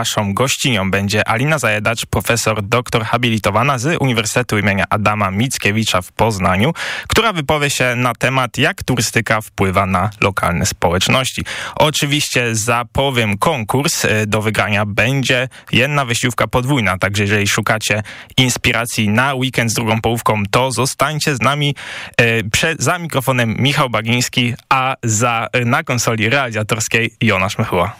Naszą gościnią będzie Alina Zajedacz, profesor doktor habilitowana z Uniwersytetu imienia Adama Mickiewicza w Poznaniu, która wypowie się na temat, jak turystyka wpływa na lokalne społeczności. Oczywiście zapowiem konkurs y, do wygrania będzie jedna wyjściówka podwójna, także jeżeli szukacie inspiracji na weekend z drugą połówką, to zostańcie z nami. Y, za mikrofonem Michał Bagiński, a za, y, na konsoli realizatorskiej Jonasz Mychuła.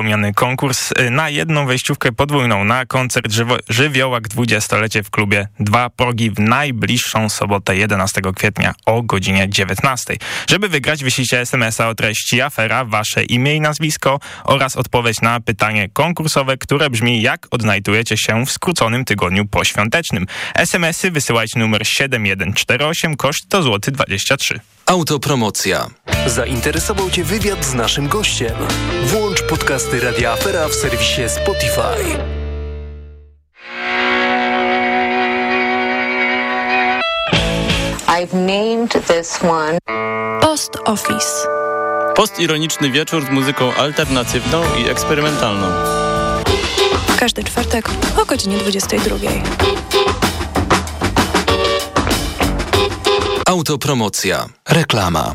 Wspomniany konkurs y, na jedną wejściówkę podwójną na koncert Żywo Żywiołak 20-lecie w klubie Dwa Progi w najbliższą sobotę 11 kwietnia o godzinie 19. Żeby wygrać wyślijcie smsa o treści afera, wasze imię i nazwisko oraz odpowiedź na pytanie konkursowe, które brzmi jak odnajdujecie się w skróconym tygodniu poświątecznym. SMSy wysyłajcie numer 7148, koszt to złoty 23. Autopromocja. Zainteresował Cię wywiad z naszym gościem? Włącz podcasty Radia Afera w serwisie Spotify. I've named this one Post Office. Postironiczny wieczór z muzyką alternatywną i eksperymentalną. Każdy czwartek o godzinie 22. Autopromocja. Reklama.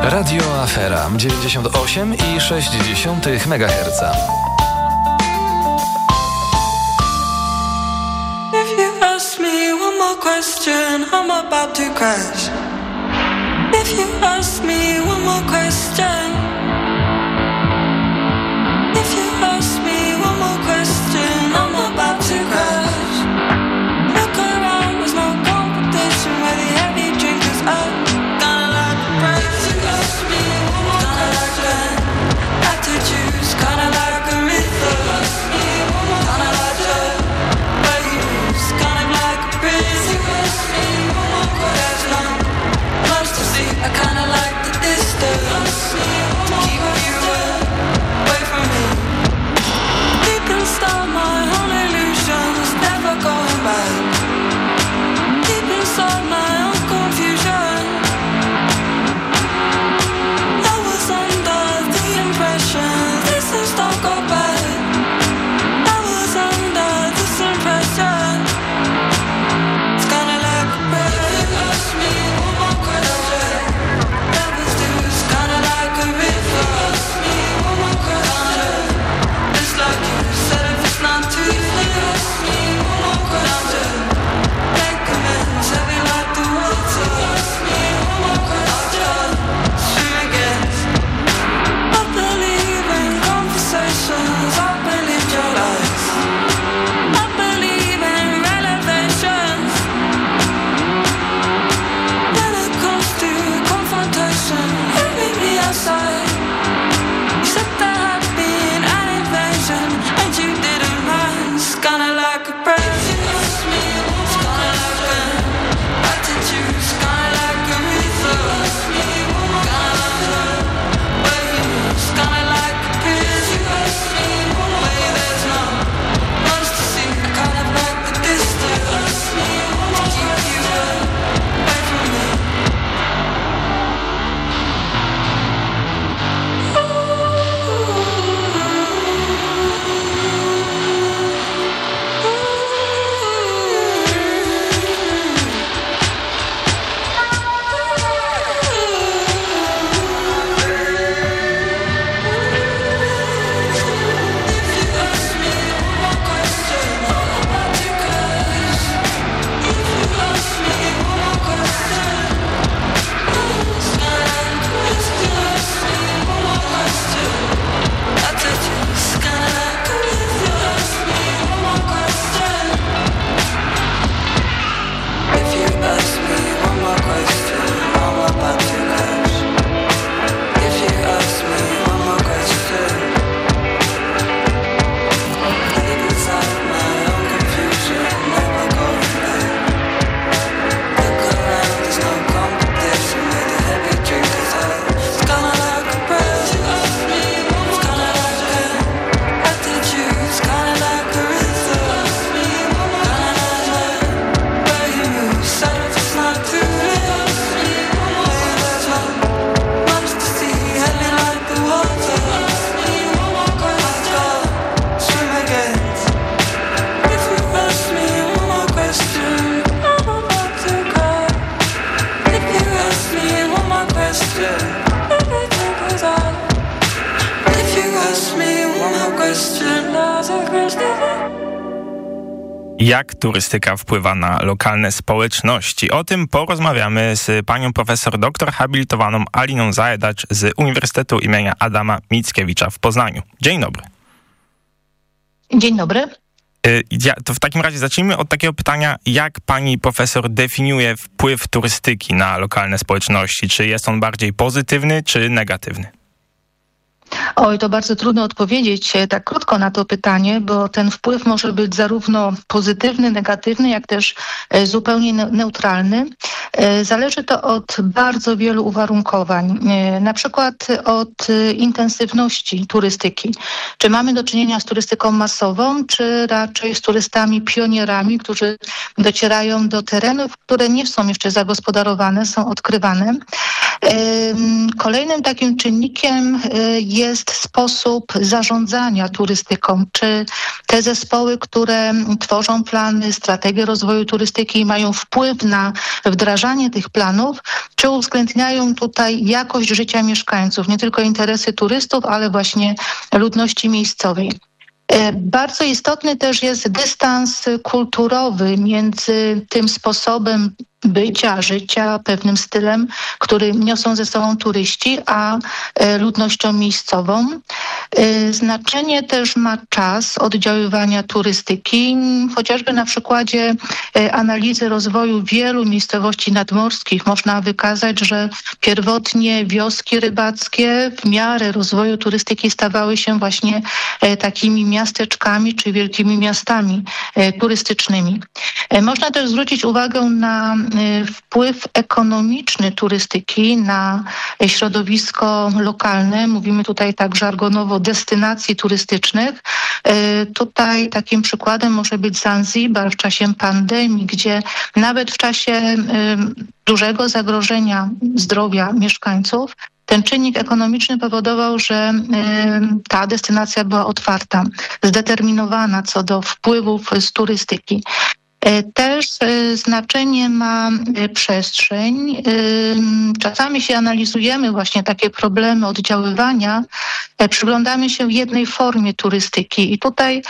Radio Afera 98,6 MHz. If you ask me one more question, I'm about to crash. If you ask me one more question. Jak turystyka wpływa na lokalne społeczności? O tym porozmawiamy z panią profesor doktor habilitowaną Aliną Zajedacz z Uniwersytetu imienia Adama Mickiewicza w Poznaniu. Dzień dobry. Dzień dobry. Y, to w takim razie zacznijmy od takiego pytania, jak pani profesor definiuje wpływ turystyki na lokalne społeczności? Czy jest on bardziej pozytywny, czy negatywny? Oj, to bardzo trudno odpowiedzieć e, tak krótko na to pytanie, bo ten wpływ może być zarówno pozytywny, negatywny, jak też e, zupełnie ne- neutralny. E, Zależy to od bardzo wielu uwarunkowań, na przykład od intensywności turystyki. Czy mamy do czynienia z turystyką masową, czy raczej z turystami pionierami, którzy docierają do terenów, które nie są jeszcze zagospodarowane, są odkrywane. Kolejnym takim czynnikiem e, jest sposób zarządzania turystyką. Czy te zespoły, które tworzą plany, strategie rozwoju turystyki i mają wpływ na wdrażanie tych planów, czy uwzględniają tutaj jakość życia mieszkańców, nie tylko interesy turystów, ale właśnie ludności miejscowej. E, Bardzo istotny też jest dystans kulturowy między tym sposobem bycia, życia, pewnym stylem, który niosą ze sobą turyści, a e, ludnością miejscową. E, Znaczenie też ma czas oddziaływania turystyki, chociażby na przykładzie e, analizy rozwoju wielu miejscowości nadmorskich można wykazać, że pierwotnie wioski rybackie w miarę rozwoju turystyki stawały się właśnie takimi miasteczkami czy wielkimi miastami turystycznymi. Można też zwrócić uwagę na wpływ ekonomiczny turystyki na środowisko lokalne. Mówimy tutaj tak żargonowo destynacji turystycznych. E, Tutaj takim przykładem może być Zanzibar w czasie pandemii, gdzie nawet w czasie em, dużego zagrożenia zdrowia mieszkańców ten czynnik ekonomiczny powodował, że ta destynacja była otwarta, zdeterminowana co do wpływów z turystyki. E, Też e, znaczenie ma e, przestrzeń. Czasami się analizujemy właśnie takie problemy oddziaływania, przyglądamy się jednej formie turystyki i tutaj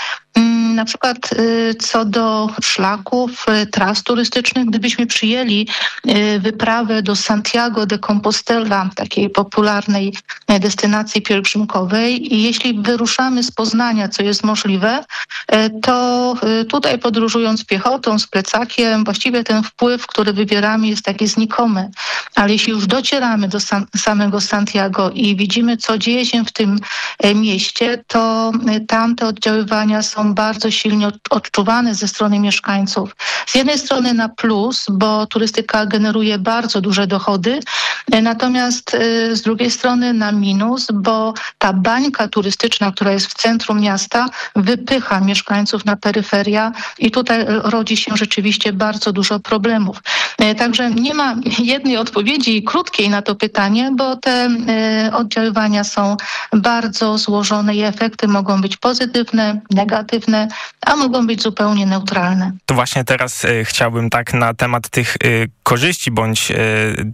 na przykład e, co do szlaków, e, tras turystycznych, gdybyśmy przyjęli e, wyprawę do Santiago de Compostela, takiej popularnej e, destynacji pielgrzymkowej i jeśli wyruszamy z Poznania, co jest możliwe, e, to tutaj podróżując piechotą, z plecakiem, właściwie ten wpływ, który wywieramy jest taki znikomy. Ale jeśli już docieramy do sam, samego Santiago i widzimy, co dzieje się w tym e, mieście, to tam te oddziaływania są bardzo silnie od- odczuwane ze strony mieszkańców. Z jednej strony na plus, bo turystyka generuje bardzo duże dochody, natomiast e, z drugiej strony na minus, bo ta bańka turystyczna, która jest w centrum miasta, wypycha mieszkańców na peryferia i tutaj e, rodzi się rzeczywiście bardzo dużo problemów. E, Także nie ma jednej odpowiedzi krótkiej na to pytanie, bo te e, oddziaływania są bardzo złożone i efekty mogą być pozytywne, negatywne, a mogą być zupełnie neutralne. To właśnie teraz e, chciałbym tak na temat tych e, korzyści bądź e,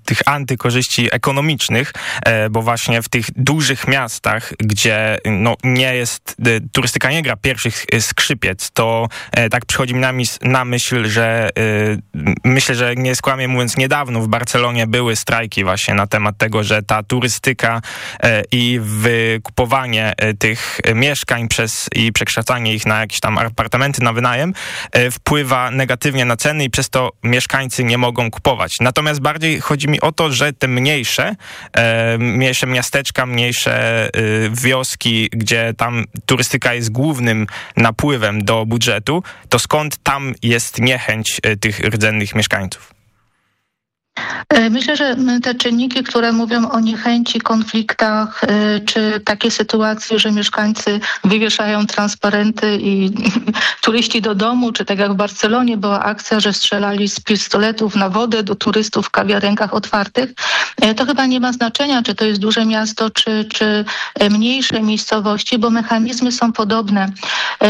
tych antykorzyści ekonomicznych, e, bo właśnie w tych dużych miastach, gdzie no, nie jest, e, turystyka nie gra pierwszych skrzypiec, to e, tak przychodzi mi na, na myśl, że myślę, że nie skłamię mówiąc, niedawno w Barcelonie były strajki właśnie na temat tego, że ta turystyka i wykupowanie tych mieszkań przez i przekształcanie ich na jakieś tam apartamenty na wynajem wpływa negatywnie na ceny i przez to mieszkańcy nie mogą kupować. Natomiast bardziej chodzi mi o to, że te mniejsze, e, mniejsze miasteczka, mniejsze e, wioski, gdzie tam turystyka jest głównym napływem do budżetu, to skąd tam jest niechęć e, tych rdzennych mieszkańców? E, Myślę, że te czynniki, które mówią o niechęci, konfliktach, e, czy takie sytuacje, że mieszkańcy wywieszają transparenty i turyści do domu, czy tak jak w Barcelonie była akcja, że strzelali z pistoletów na wodę do turystów w kawiarenkach otwartych, e, to chyba nie ma znaczenia, czy to jest duże miasto, czy, czy mniejsze miejscowości, bo mechanizmy są podobne.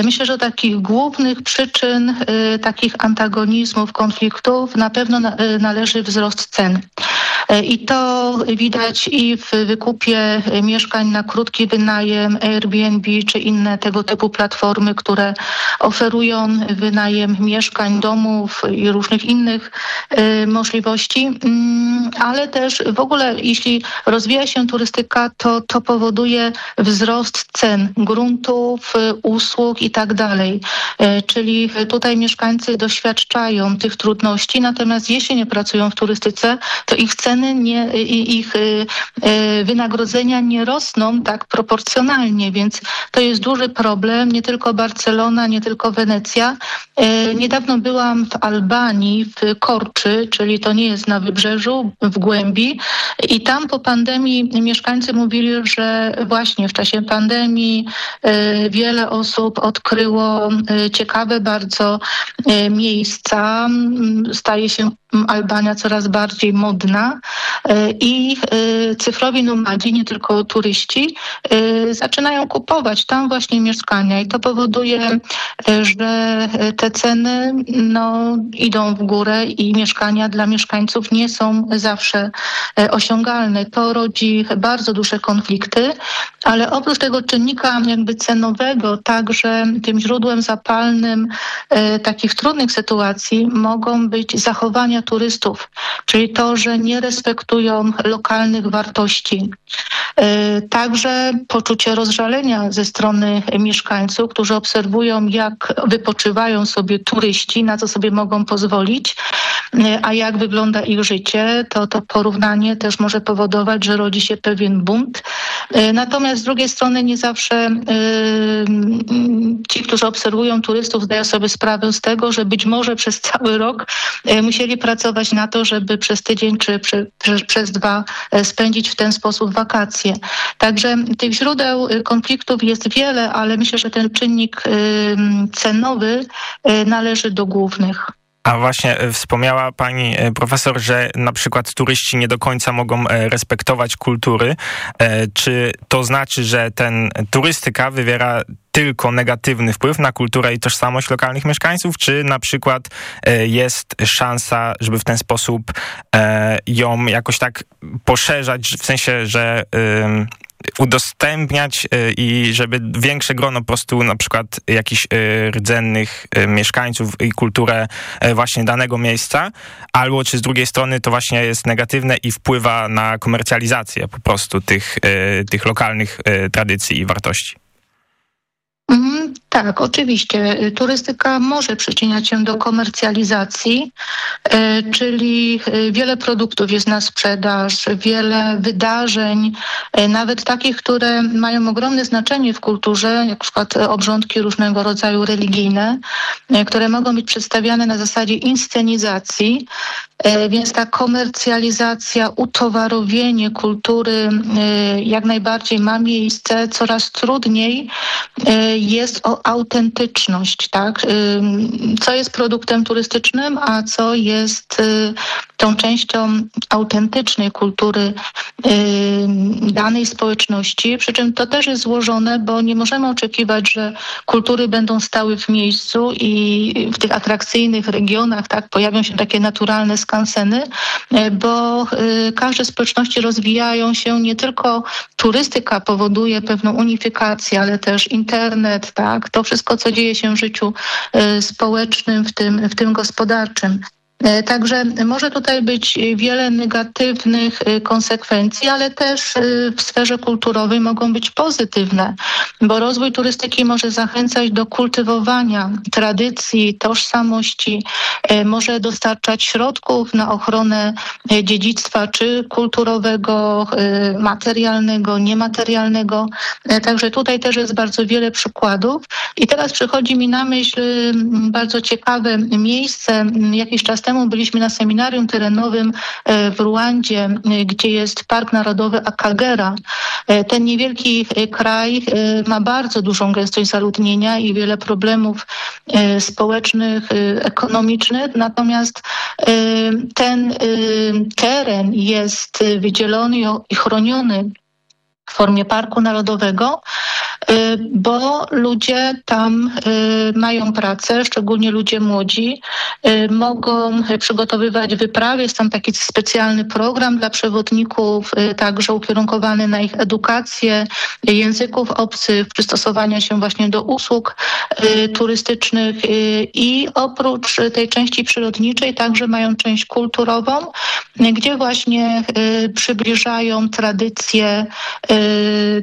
Myślę, że takich głównych przyczyn takich antagonizmów, konfliktów na pewno na- należy wzrost cen. E, I to widać i w wykupie mieszkań na krótki wynajem, Airbnb czy inne tego typu platformy, które oferują wynajem mieszkań, domów i różnych innych e, możliwości. Mm, Ale też w ogóle, jeśli rozwija się turystyka, to to powoduje wzrost cen gruntów, e, usług i tak dalej. Czyli tutaj mieszkańcy doświadczają tych trudności, natomiast jeśli nie pracują w turystyce, to ich ceny nie, ich wynagrodzenia nie rosną tak proporcjonalnie, więc to jest duży problem. Nie tylko Barcelona, nie tylko Wenecja. Niedawno byłam w Albanii, w Korczy, czyli to nie jest na wybrzeżu, w głębi i tam po pandemii mieszkańcy mówili, że właśnie w czasie pandemii wiele osób odkryło ciekawe bardzo miejsca. Staje się Albania coraz bardziej modna e, i e, cyfrowi nomadzi, nie tylko turyści, e, zaczynają kupować tam właśnie mieszkania i to powoduje, że te ceny no, idą w górę i mieszkania dla mieszkańców nie są zawsze osiągalne. To rodzi bardzo duże konflikty, ale oprócz tego czynnika jakby cenowego, także tym źródłem zapalnym takich trudnych sytuacji mogą być zachowania turystów, czyli to, że nie respektują lokalnych wartości. E, także poczucie rozżalenia ze strony mieszkańców, którzy obserwują, jak wypoczywają sobie turyści, na co sobie mogą pozwolić, a jak wygląda ich życie, to to porównanie też może powodować, że rodzi się pewien bunt. E, natomiast z drugiej strony nie zawsze ci, którzy obserwują turystów, zdają sobie sprawę z tego, że być może przez cały rok musieli pracować na to, żeby przez tydzień czy przez dwa spędzić w ten sposób wakacje. Także tych źródeł konfliktów jest wiele, ale myślę, że ten czynnik cenowy należy do głównych. A właśnie wspomniała pani profesor, że na przykład turyści nie do końca mogą respektować kultury. Czy to znaczy, że ten turystyka wywiera tylko negatywny wpływ na kulturę i tożsamość lokalnych mieszkańców, czy na przykład e, jest szansa, żeby w ten sposób e, ją jakoś tak poszerzać, w sensie, że udostępniać e, i żeby większe grono po prostu na przykład jakichś rdzennych mieszkańców i kulturę właśnie danego miejsca, albo czy z drugiej strony to właśnie jest negatywne i wpływa na komercjalizację po prostu tych, tych lokalnych tradycji i wartości. Mhm, tak, oczywiście. Turystyka może przyczyniać się do komercjalizacji, e, czyli e, wiele produktów jest na sprzedaż, wiele wydarzeń, e, nawet takich, które mają ogromne znaczenie w kulturze, jak przykład obrządki różnego rodzaju religijne, które mogą być przedstawiane na zasadzie inscenizacji, więc ta komercjalizacja, utowarowienie kultury jak najbardziej ma miejsce, coraz trudniej jest o autentyczność, tak? Co jest produktem turystycznym, a co jest y, tą częścią autentycznej kultury danej społeczności. Przy czym to też jest złożone, bo nie możemy oczekiwać, że kultury będą stały w miejscu i w tych atrakcyjnych regionach tak, pojawią się takie naturalne skanseny, y, bo y, każde społeczności rozwijają się, nie tylko turystyka powoduje pewną unifikację, ale też internet, tak, to wszystko, co dzieje się w życiu y, społecznym, w tym, w tym gospodarczym. E, także może tutaj być wiele negatywnych e, konsekwencji, ale też e, w sferze kulturowej mogą być pozytywne, bo rozwój turystyki może zachęcać do kultywowania tradycji, tożsamości, może dostarczać środków na ochronę dziedzictwa czy kulturowego, materialnego, niematerialnego. Także tutaj też jest bardzo wiele przykładów. I teraz przychodzi mi na myśl bardzo ciekawe miejsce. Jakiś czas temu byliśmy na seminarium terenowym e, w Ruandzie, e, gdzie jest Park Narodowy Akagera. E, ten niewielki kraj ma bardzo dużą gęstość zaludnienia i wiele problemów społecznych, ekonomicznych, natomiast ten teren jest wydzielony i chroniony w formie parku narodowego, bo ludzie tam y, mają pracę, szczególnie ludzie młodzi, y, mogą przygotowywać wyprawy. Jest tam taki specjalny program dla przewodników, także ukierunkowany na ich edukację języków obcych, przystosowania się właśnie do usług turystycznych i oprócz tej części przyrodniczej także mają część kulturową, gdzie właśnie przybliżają tradycje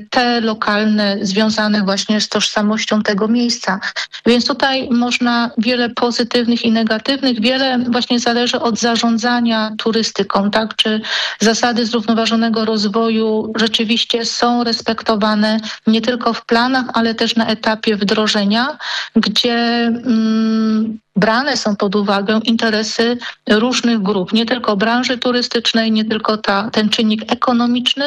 te lokalne związki związane właśnie z tożsamością tego miejsca. Więc tutaj można wiele pozytywnych i negatywnych, wiele właśnie zależy od zarządzania turystyką, tak? Czy zasady zrównoważonego rozwoju rzeczywiście są respektowane nie tylko w planach, ale też na etapie wdrożenia, gdzie mm, brane są pod uwagę interesy różnych grup, nie tylko branży turystycznej, nie tylko ta, ten czynnik ekonomiczny,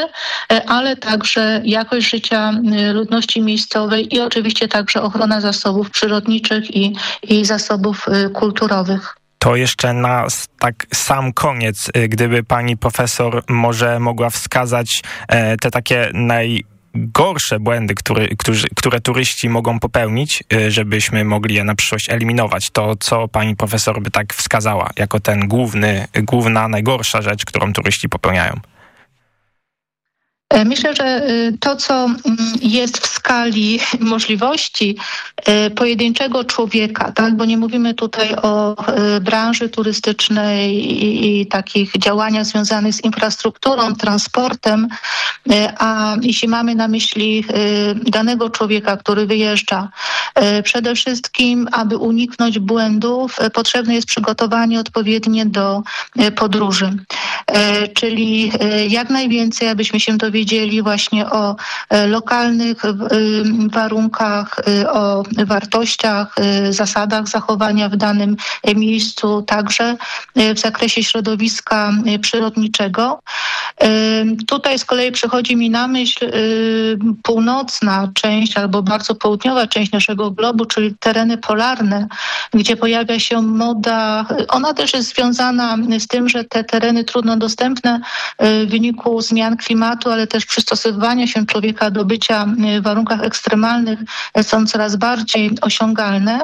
e, ale także jakość życia e, ludności miejscowej i oczywiście także ochrona zasobów przyrodniczych i, i zasobów e, kulturowych. To jeszcze na tak sam koniec, gdyby pani profesor może mogła wskazać te takie naj gorsze błędy, które, którzy, które turyści mogą popełnić, y, żebyśmy mogli je na przyszłość eliminować, to co pani profesor by tak wskazała jako ten główny, główna, najgorsza rzecz, którą turyści popełniają? E, myślę, że y, to, co mm, jest w skali możliwości y, pojedynczego człowieka, tak, bo nie mówimy tutaj o y, branży turystycznej i, i takich działaniach związanych z infrastrukturą, transportem, a jeśli mamy na myśli danego człowieka, który wyjeżdża, przede wszystkim, aby uniknąć błędów, potrzebne jest przygotowanie odpowiednie do podróży. Czyli jak najwięcej, abyśmy się dowiedzieli, dowiedzieli właśnie o e, lokalnych e, warunkach, e, o wartościach, zasadach zachowania w danym miejscu, także w zakresie środowiska przyrodniczego. Tutaj z kolei przychodzi mi na myśl północna część albo bardzo południowa część naszego globu, czyli tereny polarne, gdzie pojawia się moda. Ona też jest związana z tym, że te tereny trudno dostępne w wyniku zmian klimatu, ale też przystosowywania się człowieka do bycia w warunkach ekstremalnych są coraz bardziej osiągalne.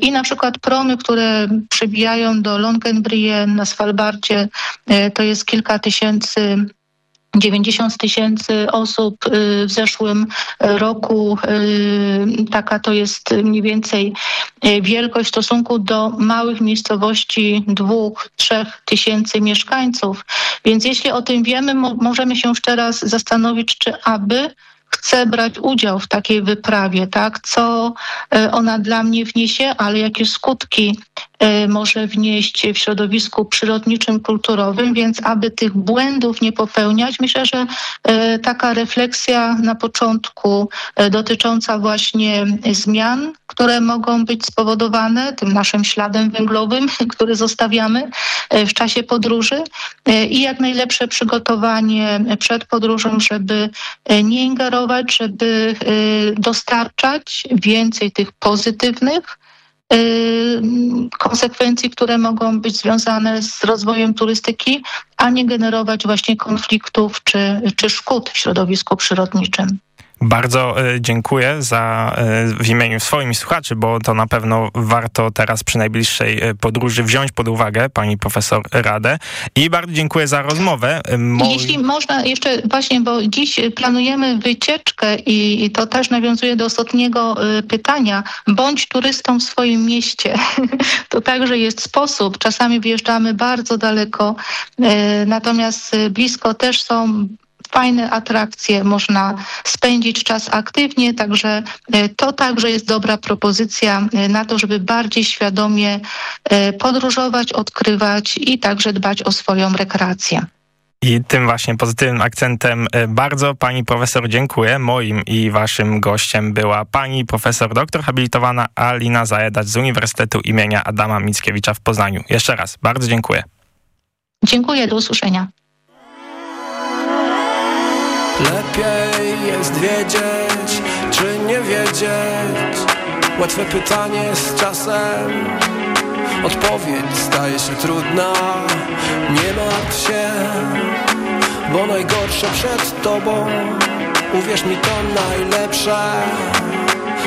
I na przykład promy, które przybijają do Longenbrie na Svalbardzie, to jest kilka tysięcy 90 tysięcy osób y, w zeszłym roku. Y, taka to jest mniej więcej y, wielkość w stosunku do małych miejscowości dwóch, trzech tysięcy mieszkańców. Więc jeśli o tym wiemy, możemy się już teraz zastanowić, czy aby chcę brać udział w takiej wyprawie, tak? Co ona dla mnie wniesie, ale jakie skutki może wnieść w środowisku przyrodniczym, kulturowym, więc aby tych błędów nie popełniać, myślę, że e, taka refleksja na początku e, dotycząca właśnie zmian, które mogą być spowodowane tym naszym śladem węglowym, który zostawiamy w czasie podróży i jak najlepsze przygotowanie przed podróżą, żeby nie ingerować, żeby dostarczać więcej tych pozytywnych Y, konsekwencji, które mogą być związane z rozwojem turystyki, a nie generować właśnie konfliktów czy, czy szkód w środowisku przyrodniczym. Bardzo e, dziękuję za e, w imieniu swoim słuchaczy, bo to na pewno warto teraz przy najbliższej e, podróży wziąć pod uwagę pani profesor Radę i bardzo dziękuję za rozmowę. Mo Jeśli można jeszcze właśnie, bo dziś planujemy wycieczkę i to też nawiązuje do ostatniego pytania. Bądź turystą w swoim mieście. To także jest sposób. Czasami wyjeżdżamy bardzo daleko, natomiast blisko też są fajne atrakcje, można spędzić czas aktywnie, także e, to także jest dobra propozycja e, na to, żeby bardziej świadomie e, podróżować, odkrywać i także dbać o swoją rekreację. I tym właśnie pozytywnym akcentem bardzo pani profesor dziękuję. Moim i waszym gościem była pani profesor doktor habilitowana Alina Zajedacz z Uniwersytetu imienia Adama Mickiewicza w Poznaniu. Jeszcze raz bardzo dziękuję. Dziękuję, do usłyszenia. Lepiej jest wiedzieć, czy nie wiedzieć. Łatwe pytanie z czasem. Odpowiedź staje się trudna. Nie martw się, bo najgorsze przed tobą. Uwierz mi to najlepsze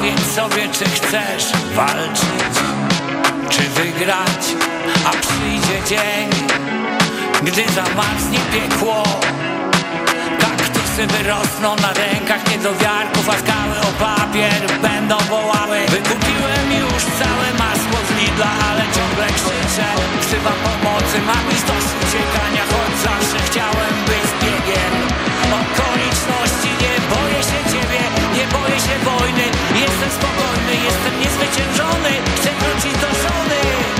Odpowiedz sobie, czy chcesz walczyć Czy wygrać, a przyjdzie dzień Gdy zamarznie piekło. Kaktusy wyrosną na rękach niedowiarków A skały o papier będą wołały. Wykupiłem już całe masło z Lidla, ale ciągle krzyczę. Wzywam pomocy, mam iść do uciekania Choć zawsze chciałem być biegiem. Okoliczności, boję się wojny. Jestem spokojny, jestem niezwyciężony. Chcę wrócić do żony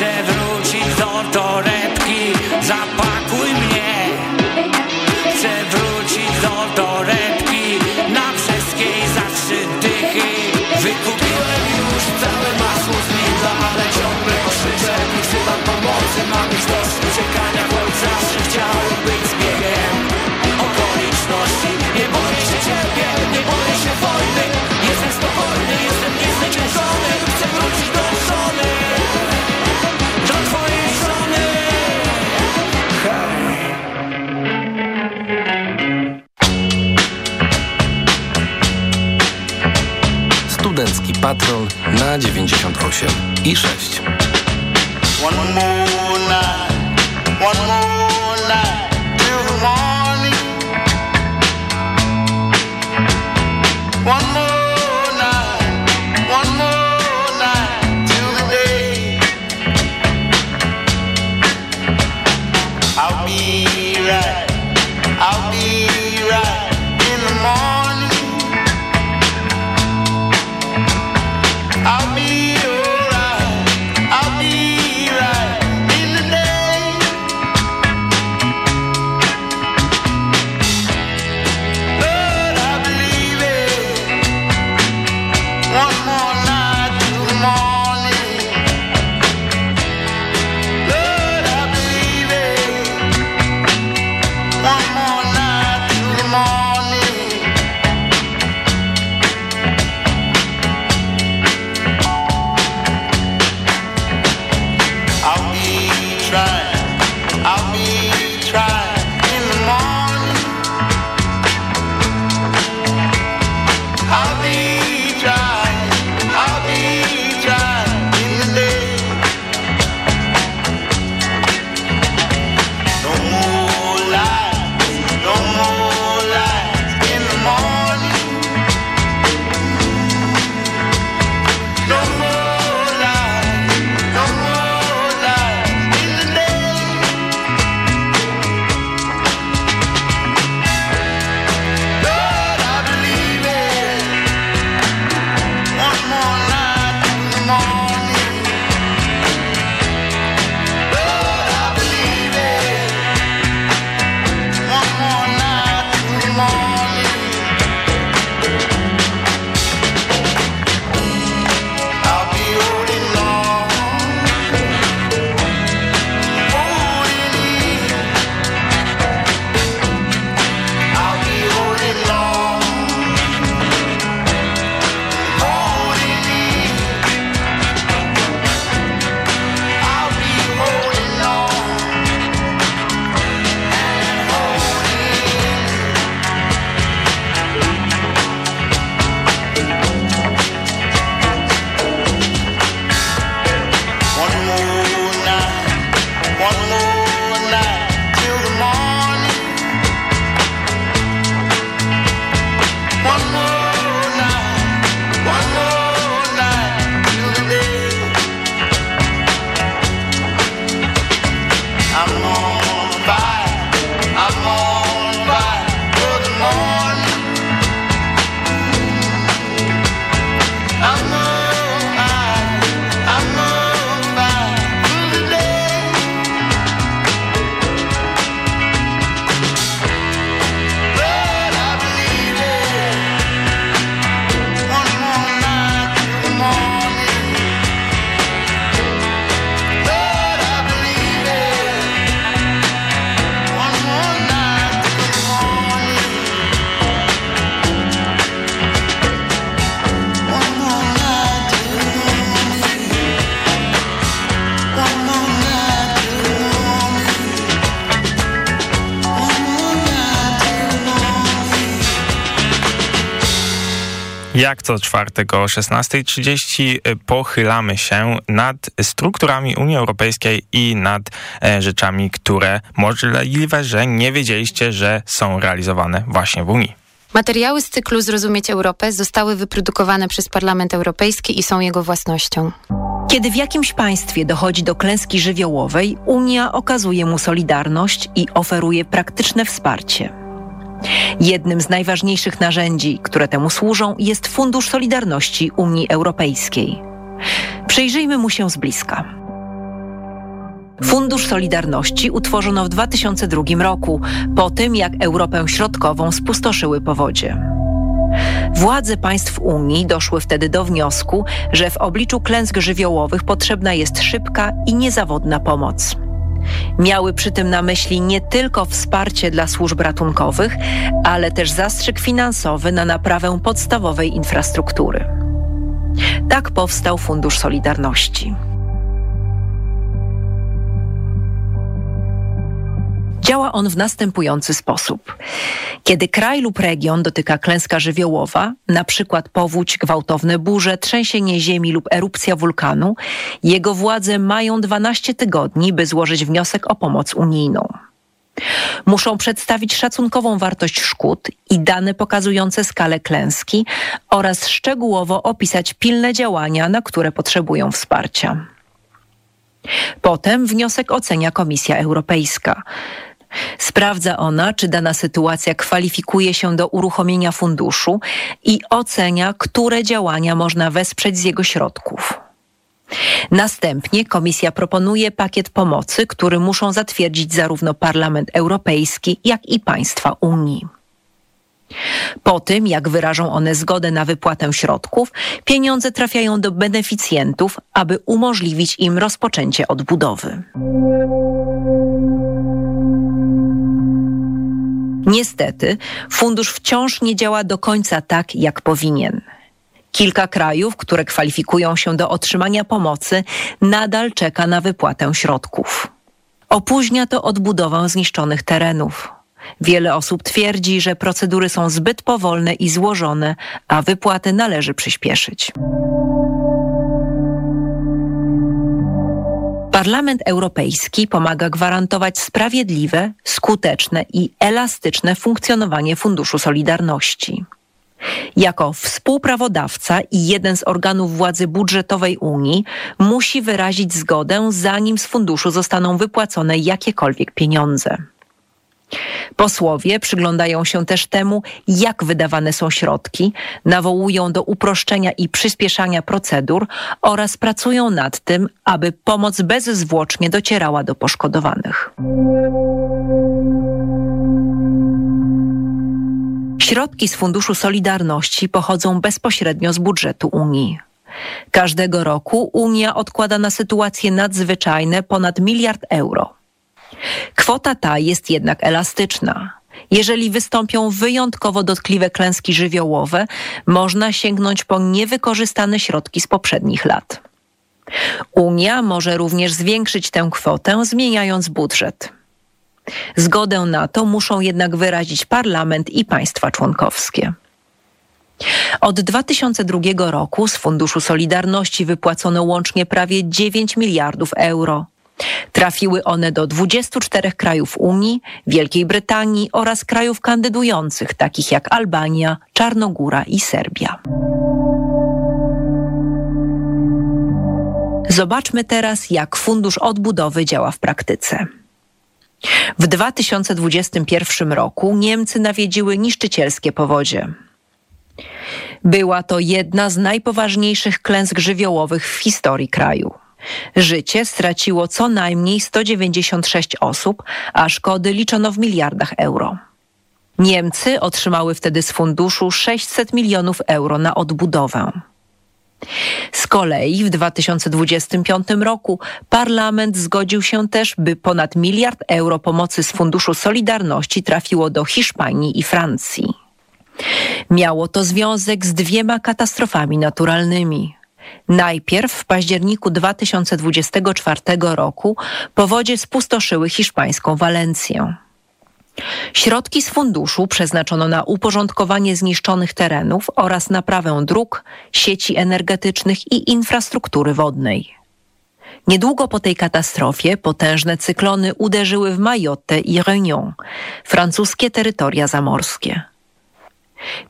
Chcę wrócić do torebki. Zapakuj mnie 98 i 6. Jak co czwartek o 16.30 pochylamy się nad strukturami Unii Europejskiej i nad e, rzeczami, które możliwe, że nie wiedzieliście, że są realizowane właśnie w Unii. Materiały z cyklu Zrozumieć Europę zostały wyprodukowane przez Parlament Europejski i są jego własnością. Kiedy w jakimś państwie dochodzi do klęski żywiołowej, Unia okazuje mu solidarność i oferuje praktyczne wsparcie. Jednym z najważniejszych narzędzi, które temu służą, jest Fundusz Solidarności Unii Europejskiej. Przyjrzyjmy mu się z bliska. Fundusz Solidarności utworzono w 2002 roku, po tym jak Europę Środkową spustoszyły powodzie. Władze państw Unii doszły wtedy do wniosku, że w obliczu klęsk żywiołowych potrzebna jest szybka i niezawodna pomoc. Miały przy tym na myśli nie tylko wsparcie dla służb ratunkowych, ale też zastrzyk finansowy na naprawę podstawowej infrastruktury. Tak powstał Fundusz Solidarności. Działa on w następujący sposób. Kiedy kraj lub region dotyka klęska żywiołowa, na przykład powódź, gwałtowne burze, trzęsienie ziemi lub erupcja wulkanu, jego władze mają 12 tygodni, by złożyć wniosek o pomoc unijną. Muszą przedstawić szacunkową wartość szkód i dane pokazujące skalę klęski oraz szczegółowo opisać pilne działania, na które potrzebują wsparcia. Potem wniosek ocenia Komisja Europejska. Sprawdza ona, czy dana sytuacja kwalifikuje się do uruchomienia funduszu i ocenia, które działania można wesprzeć z jego środków. Następnie Komisja proponuje pakiet pomocy, który muszą zatwierdzić zarówno Parlament Europejski, jak i państwa Unii. Po tym, jak wyrażą one zgodę na wypłatę środków, pieniądze trafiają do beneficjentów, aby umożliwić im rozpoczęcie odbudowy. Niestety, fundusz wciąż nie działa do końca tak, jak powinien. Kilka krajów, które kwalifikują się do otrzymania pomocy, nadal czeka na wypłatę środków. Opóźnia to odbudowę zniszczonych terenów. Wiele osób twierdzi, że procedury są zbyt powolne i złożone, a wypłaty należy przyspieszyć. Parlament Europejski pomaga gwarantować sprawiedliwe, skuteczne i elastyczne funkcjonowanie Funduszu Solidarności. Jako współprawodawca i jeden z organów władzy budżetowej Unii musi wyrazić zgodę, zanim z funduszu zostaną wypłacone jakiekolwiek pieniądze. Posłowie przyglądają się też temu, jak wydawane są środki, nawołują do uproszczenia i przyspieszania procedur oraz pracują nad tym, aby pomoc bezzwłocznie docierała do poszkodowanych. Środki z Funduszu Solidarności pochodzą bezpośrednio z budżetu Unii. Każdego roku Unia odkłada na sytuacje nadzwyczajne ponad miliard euro. Kwota ta jest jednak elastyczna. Jeżeli wystąpią wyjątkowo dotkliwe klęski żywiołowe, można sięgnąć po niewykorzystane środki z poprzednich lat. Unia może również zwiększyć tę kwotę, zmieniając budżet. Zgodę na to muszą jednak wyrazić parlament i państwa członkowskie. Od 2002 roku z Funduszu Solidarności wypłacono łącznie prawie 9 miliardów euro. Trafiły one do 24 krajów Unii, Wielkiej Brytanii oraz krajów kandydujących, takich jak Albania, Czarnogóra i Serbia. Zobaczmy teraz, jak Fundusz Odbudowy działa w praktyce. W 2021 roku Niemcy nawiedziły niszczycielskie powodzie. Była to jedna z najpoważniejszych klęsk żywiołowych w historii kraju. Życie straciło co najmniej 196 osób, a szkody liczono w miliardach euro. Niemcy otrzymały wtedy z funduszu 600 milionów euro na odbudowę. Z kolei w 2025 roku parlament zgodził się też, by ponad miliard euro pomocy z Funduszu Solidarności trafiło do Hiszpanii i Francji. Miało to związek z dwiema katastrofami naturalnymi. Najpierw w październiku 2024 roku powodzie spustoszyły hiszpańską Walencję. Środki z funduszu przeznaczono na uporządkowanie zniszczonych terenów oraz naprawę dróg, sieci energetycznych i infrastruktury wodnej. Niedługo po tej katastrofie potężne cyklony uderzyły w Mayotte i Réunion, francuskie terytoria zamorskie.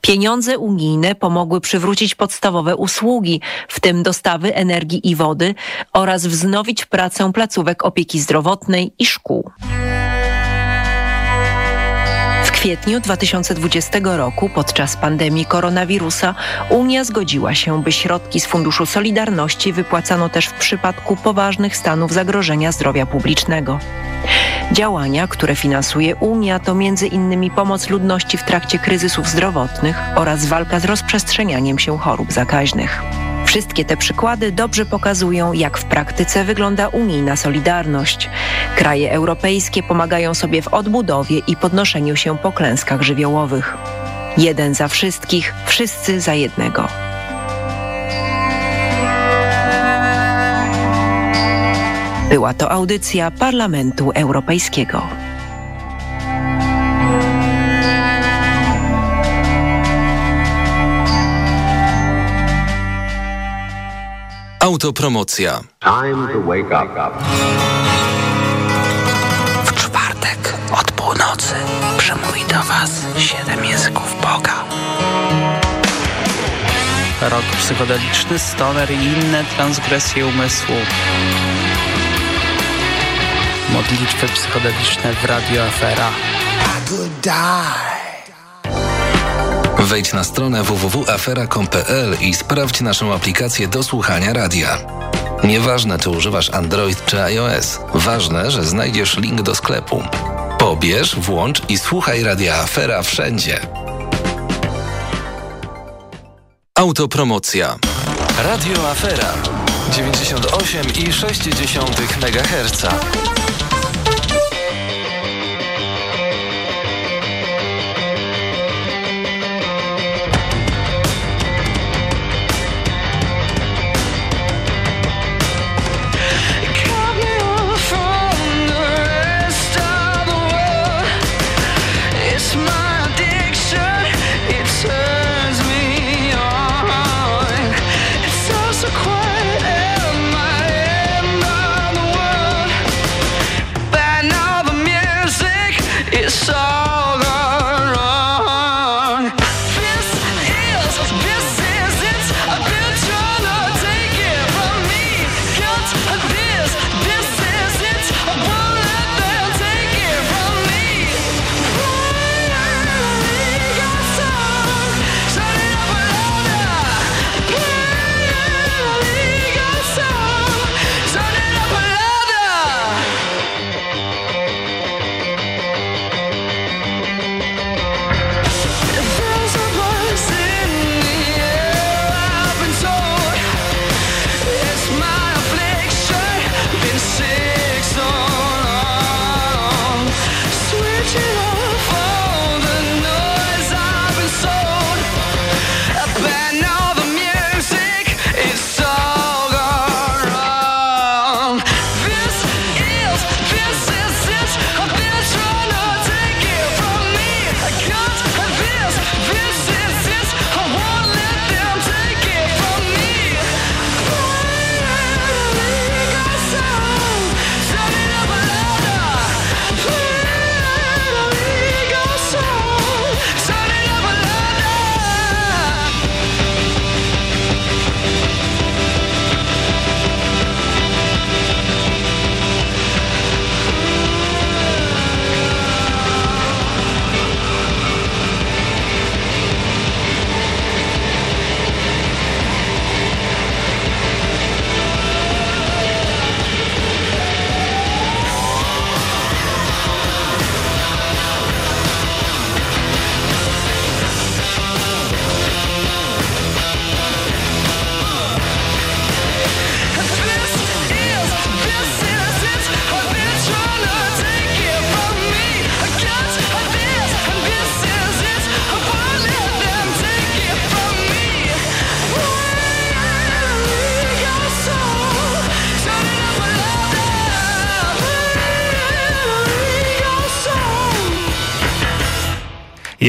Pieniądze unijne pomogły przywrócić podstawowe usługi, w tym dostawy energii i wody oraz wznowić pracę placówek opieki zdrowotnej i szkół kwietniu 2020 roku podczas pandemii koronawirusa Unia zgodziła się, by środki z Funduszu Solidarności wypłacano też w przypadku poważnych stanów zagrożenia zdrowia publicznego. Działania, które finansuje Unia to m.in. pomoc ludności w trakcie kryzysów zdrowotnych oraz walka z rozprzestrzenianiem się chorób zakaźnych. Wszystkie te przykłady dobrze pokazują, jak w praktyce wygląda unijna solidarność. Kraje europejskie pomagają sobie w odbudowie i podnoszeniu się po klęskach żywiołowych. Jeden za wszystkich, wszyscy za jednego. Była to audycja Parlamentu Europejskiego. Autopromocja. Time to wake up. W czwartek od północy przemówi do Was siedem języków Boga. Rok psychodeliczny, stoner i inne transgresje umysłu. Modlitwy psychodeliczne w Radio Afera. I could die. Wejdź na stronę www.afera.com.pl i sprawdź naszą aplikację do słuchania radia. Nieważne, czy używasz Android czy iOS, ważne, że znajdziesz link do sklepu. Pobierz, włącz i słuchaj radia Afera wszędzie. Autopromocja. Radio Afera 98,6 MHz.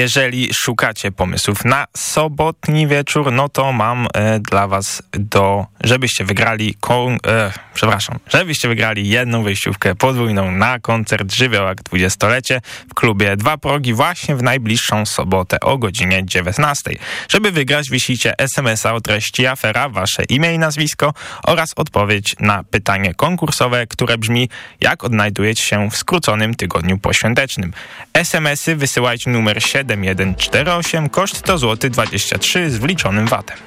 Jeżeli szukacie pomysłów na sobotni wieczór, no to mam e, dla was do, żebyście wygrali, kon, e, przepraszam, żebyście wygrali jedną wyjściówkę podwójną na koncert Żywiołak 20-lecie w klubie Dwa Progi właśnie w najbliższą sobotę o godzinie 19. Żeby wygrać, wisicie SMS-a o treści afera, wasze imię i nazwisko oraz odpowiedź na pytanie konkursowe, które brzmi jak odnajdujecie się w skróconym tygodniu poświątecznym. SMS-y wysyłajcie numer 7148, koszt to złoty 23 z wliczonym VAT-em.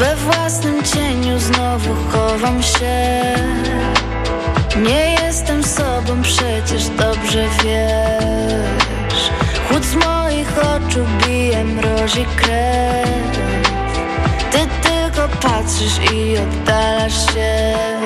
We własnym cieniu znowu chowam się. Nie jestem sobą, przecież dobrze wiesz. Chłód z moich oczu bije, mrozi krew. Ty tylko patrzysz i oddalasz się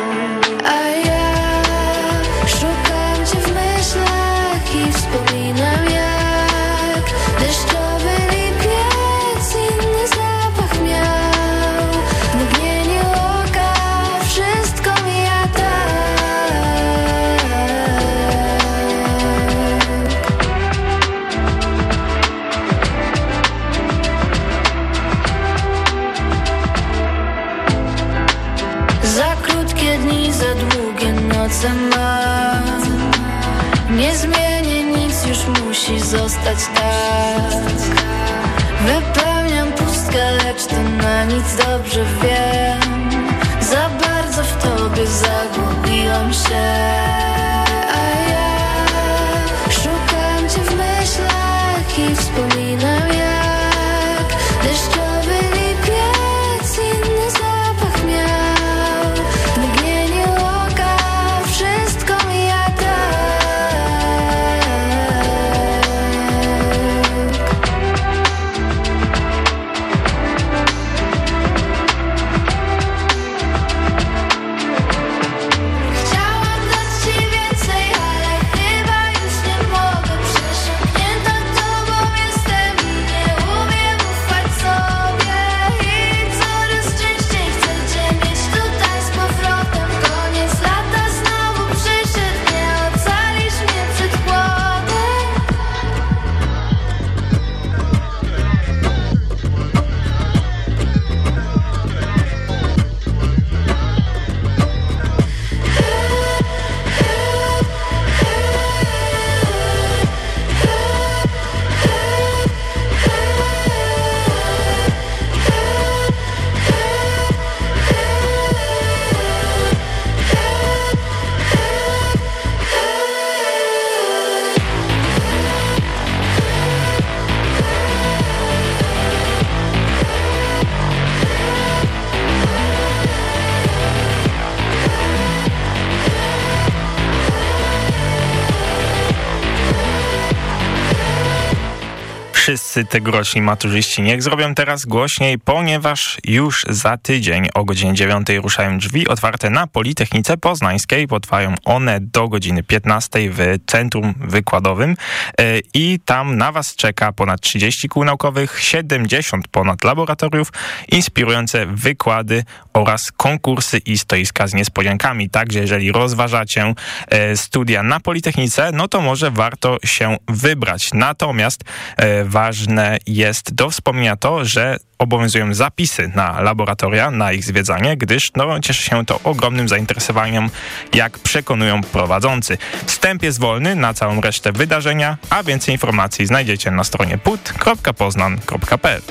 Wszyscy tegoroczni maturzyści niech zrobią teraz głośniej, ponieważ już za tydzień o godzinie 9 ruszają drzwi otwarte na Politechnice Poznańskiej. Potrwają one do godziny 15 w Centrum Wykładowym e, i tam na Was czeka ponad 30 kół naukowych, 70 ponad laboratoriów, inspirujące wykłady oraz konkursy i stoiska z niespodziankami. Także jeżeli rozważacie e, studia na Politechnice, no to może warto się wybrać. Natomiast e, ważne jest do wspomnienia to, że obowiązują zapisy na laboratoria, na ich zwiedzanie, gdyż no, cieszy się to ogromnym zainteresowaniem, jak przekonują prowadzący. Wstęp jest wolny na całą resztę wydarzenia, a więcej informacji znajdziecie na stronie put.poznan.pl.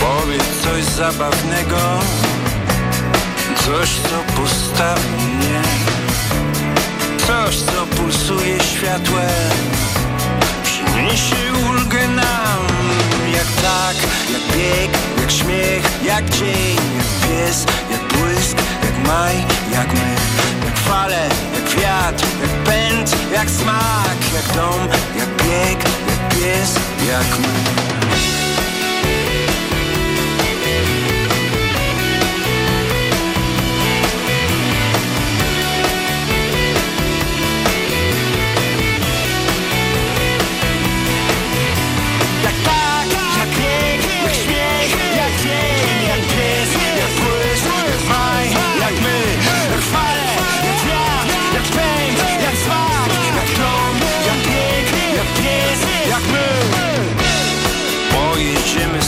Powiedz coś zabawnego Coś co postawi mnie Coś co pulsuje światłem. Przyniesie ulgę nam Jak tak, jak bieg, jak śmiech Jak dzień, jak pies, jak błysk Jak maj, jak my. Jak fale, jak wiatr, jak pęd Jak smak, jak dom, jak bieg, jak pies, jak my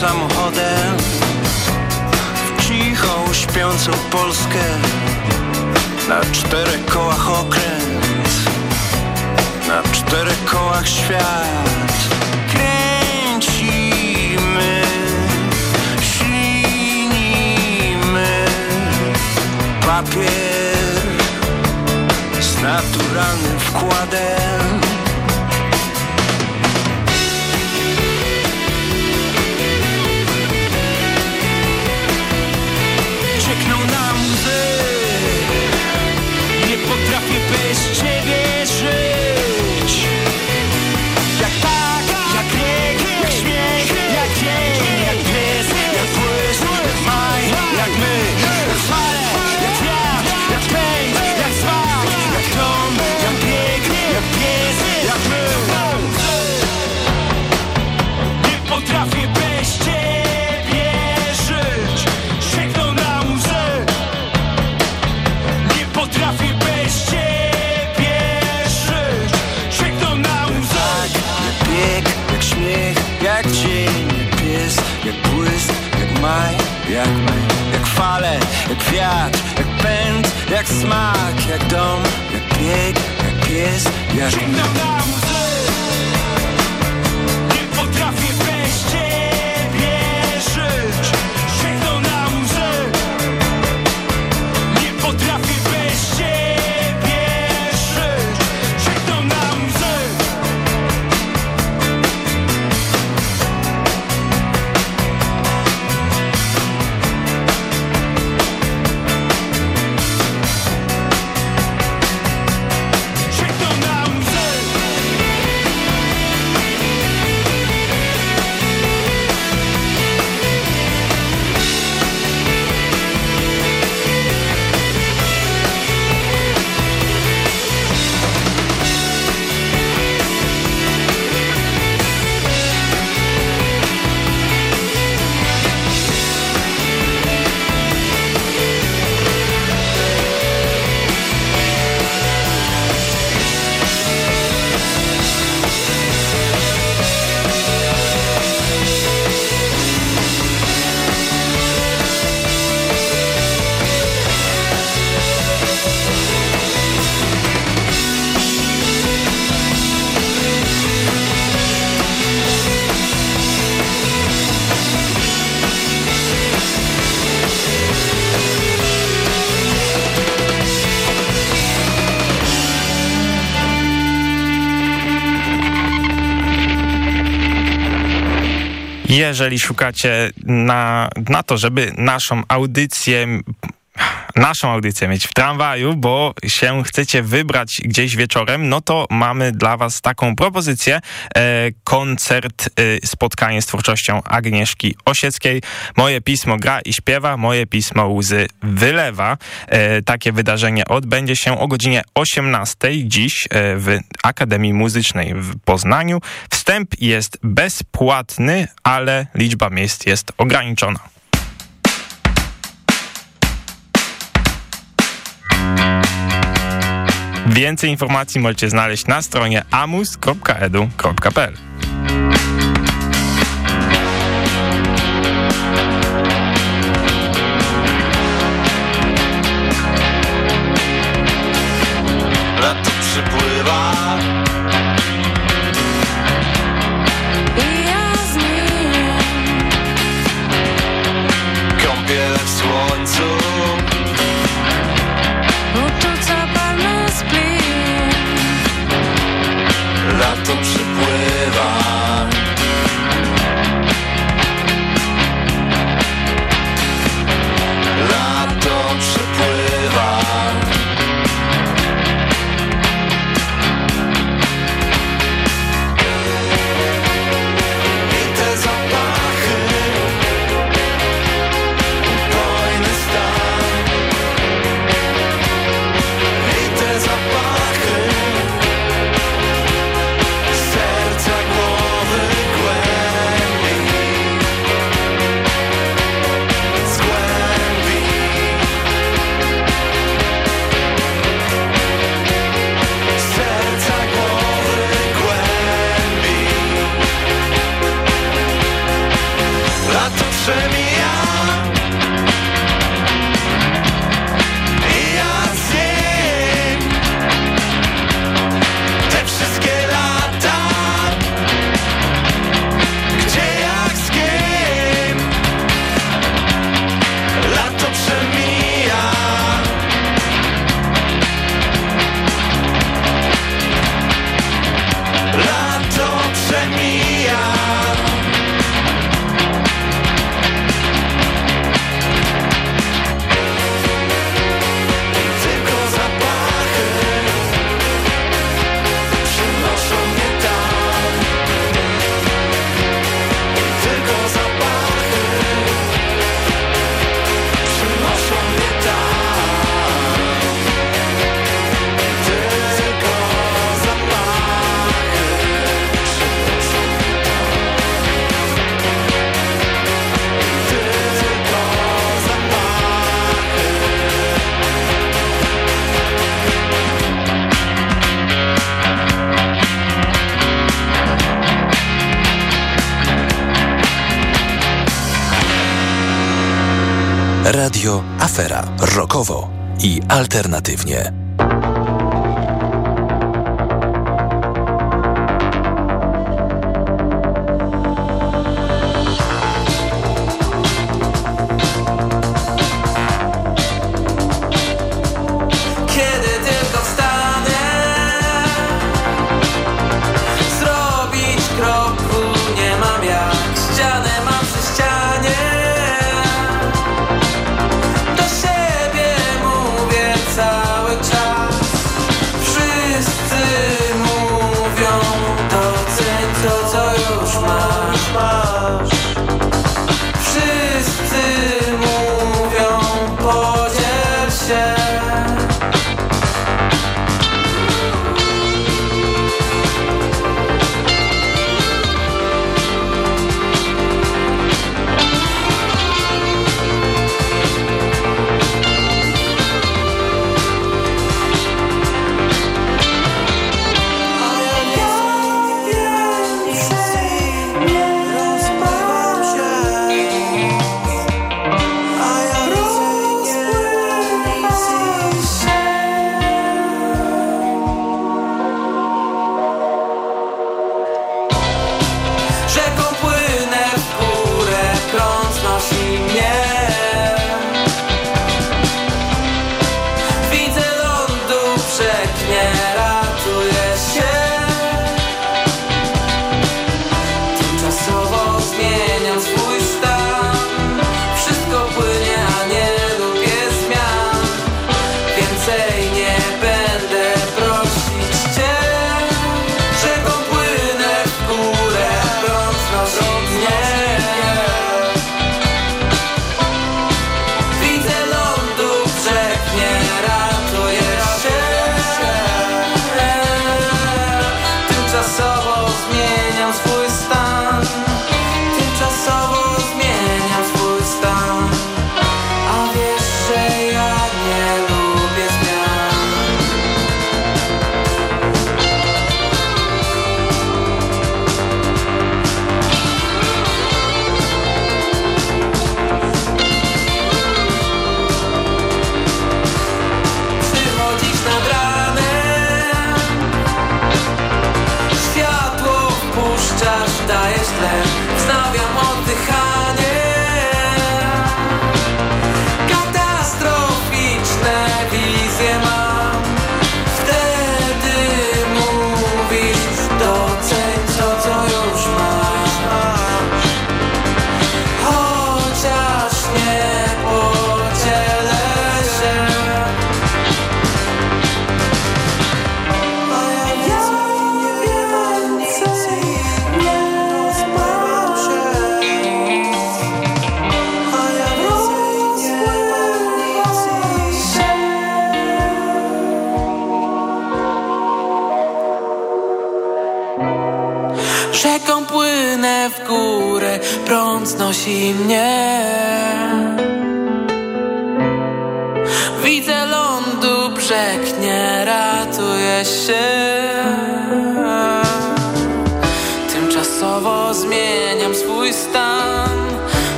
samochodem. W cichą, śpiącą Polskę Na czterech kołach okręt Na czterech kołach świat. Kręcimy Ślinimy Papier Z naturalnym wkładem. Jak my Jak fale, jak wiatr, jak pęd, jak smak Jak dom, jak bieg, jak pies, jak Sięgną Jeżeli szukacie na, na to, żeby naszą audycję naszą audycję mieć w tramwaju, bo się chcecie wybrać gdzieś wieczorem, no to mamy dla was taką propozycję. E, koncert, e, spotkanie z twórczością Agnieszki Osieckiej. Moje pismo gra i śpiewa, moje pismo łzy wylewa. E, takie wydarzenie odbędzie się o godzinie 18 dziś e, w Akademii Muzycznej w Poznaniu. Wstęp jest bezpłatny, ale liczba miejsc jest ograniczona. Więcej informacji możecie znaleźć na stronie amus.edu.pl. Lato przypływa i mama.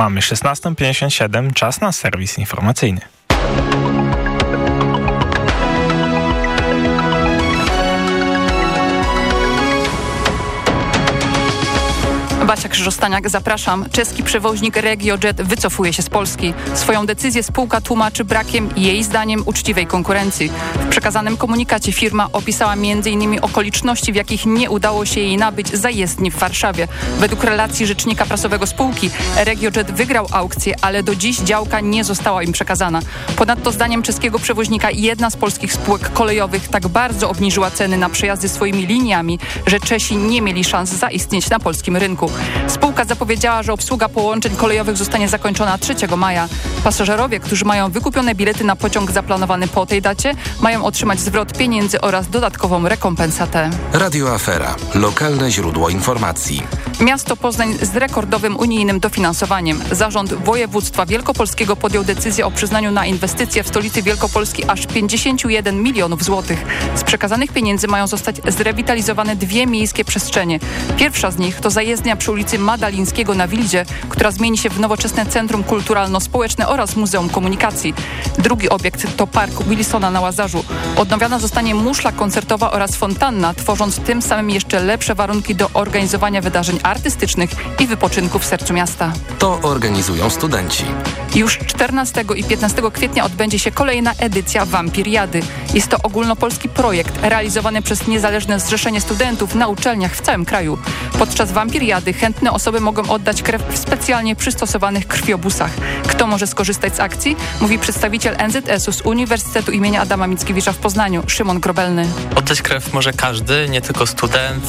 Mamy 16.57, czas na serwis informacyjny. Krzyżostaniak, zapraszam. Czeski przewoźnik RegioJet wycofuje się z Polski. Swoją decyzję spółka tłumaczy brakiem jej zdaniem uczciwej konkurencji. W przekazanym komunikacie firma opisała m.in. okoliczności, w jakich nie udało się jej nabyć zajezdni w Warszawie. Według relacji rzecznika prasowego spółki RegioJet wygrał aukcję, ale do dziś działka nie została im przekazana. Ponadto zdaniem czeskiego przewoźnika jedna z polskich spółek kolejowych tak bardzo obniżyła ceny na przejazdy swoimi liniami, że Czesi nie mieli szans zaistnieć na polskim rynku. Spółka zapowiedziała, że obsługa połączeń kolejowych zostanie zakończona 3 maja. Pasażerowie, którzy mają wykupione bilety na pociąg zaplanowany po tej dacie, mają otrzymać zwrot pieniędzy oraz dodatkową rekompensatę. Radio Afera. Lokalne źródło informacji. Miasto Poznań z rekordowym unijnym dofinansowaniem. Zarząd województwa wielkopolskiego podjął decyzję o przyznaniu na inwestycje w stolicy Wielkopolski aż 51 milionów złotych. Z przekazanych pieniędzy mają zostać zrewitalizowane dwie miejskie przestrzenie. Pierwsza z nich to zajezdnia przy ulicy Madalińskiego na Wildzie, która zmieni się w nowoczesne Centrum Kulturalno-Społeczne oraz Muzeum Komunikacji. Drugi obiekt to Park Wilsona na Łazarzu. Odnowiona zostanie muszla koncertowa oraz fontanna, tworząc tym samym jeszcze lepsze warunki do organizowania wydarzeń artystycznych i wypoczynku w sercu miasta. To organizują studenci. Już 14 i 15 kwietnia odbędzie się kolejna edycja Wampiriady. Jest to ogólnopolski projekt realizowany przez niezależne zrzeszenie studentów na uczelniach w całym kraju. Podczas Wampiriady chętne osoby mogą oddać krew w specjalnie przystosowanych krwiobusach. Kto może skorzystać z akcji? Mówi przedstawiciel NZS-u z Uniwersytetu imienia Adama Mickiewicza w Poznaniu, Szymon Grobelny. Oddać krew może każdy, nie tylko student,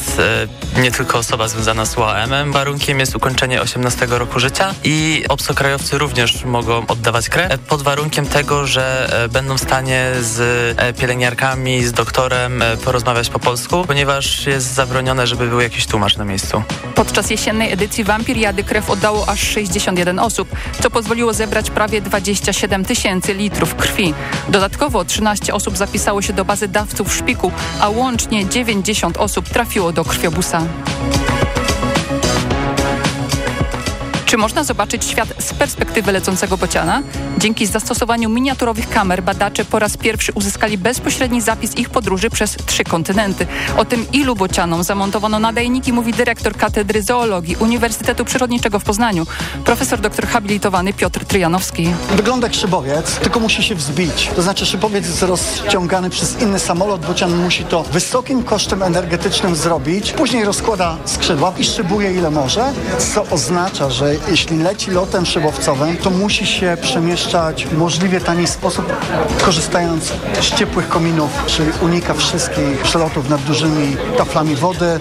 e, nie tylko osoba związana z UAM-em. Warunkiem jest ukończenie 18 roku życia i obcokrajowcy również mogą oddawać krew pod warunkiem tego, że e, będą w stanie z e, pielęgniarkami, z doktorem e, porozmawiać po polsku, ponieważ jest zabronione, żeby był jakiś tłumacz na miejscu. Podczas jesiennej edycji Wampiriady krew oddało aż 61 osób, co pozwoliło zebrać prawie 27 tysięcy litrów krwi. Dodatkowo 13 osób zapisało się do bazy dawców szpiku, a łącznie 90 osób trafiło do krwiobusa. Czy można zobaczyć świat z perspektywy lecącego bociana? Dzięki zastosowaniu miniaturowych kamer badacze po raz pierwszy uzyskali bezpośredni zapis ich podróży przez trzy kontynenty. O tym, ilu bocianom zamontowano nadajniki, mówi dyrektor Katedry Zoologii Uniwersytetu Przyrodniczego w Poznaniu, profesor doktor habilitowany Piotr Tryjanowski. Wygląda jak szybowiec, tylko musi się wzbić. To znaczy szybowiec jest rozciągany przez inny samolot, bocian musi to wysokim kosztem energetycznym zrobić, później rozkłada skrzydła i szybuje ile może, co oznacza, że jeśli leci lotem szybowcowym, to musi się przemieszczać w możliwie tani sposób, korzystając z ciepłych kominów, czyli unika wszystkich przelotów nad dużymi taflami wody.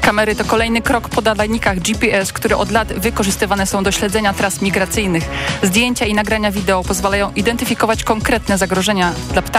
Kamery to kolejny krok po nadajnikach GPS, które od lat wykorzystywane są do śledzenia tras migracyjnych. Zdjęcia i nagrania wideo pozwalają identyfikować konkretne zagrożenia dla ptaków.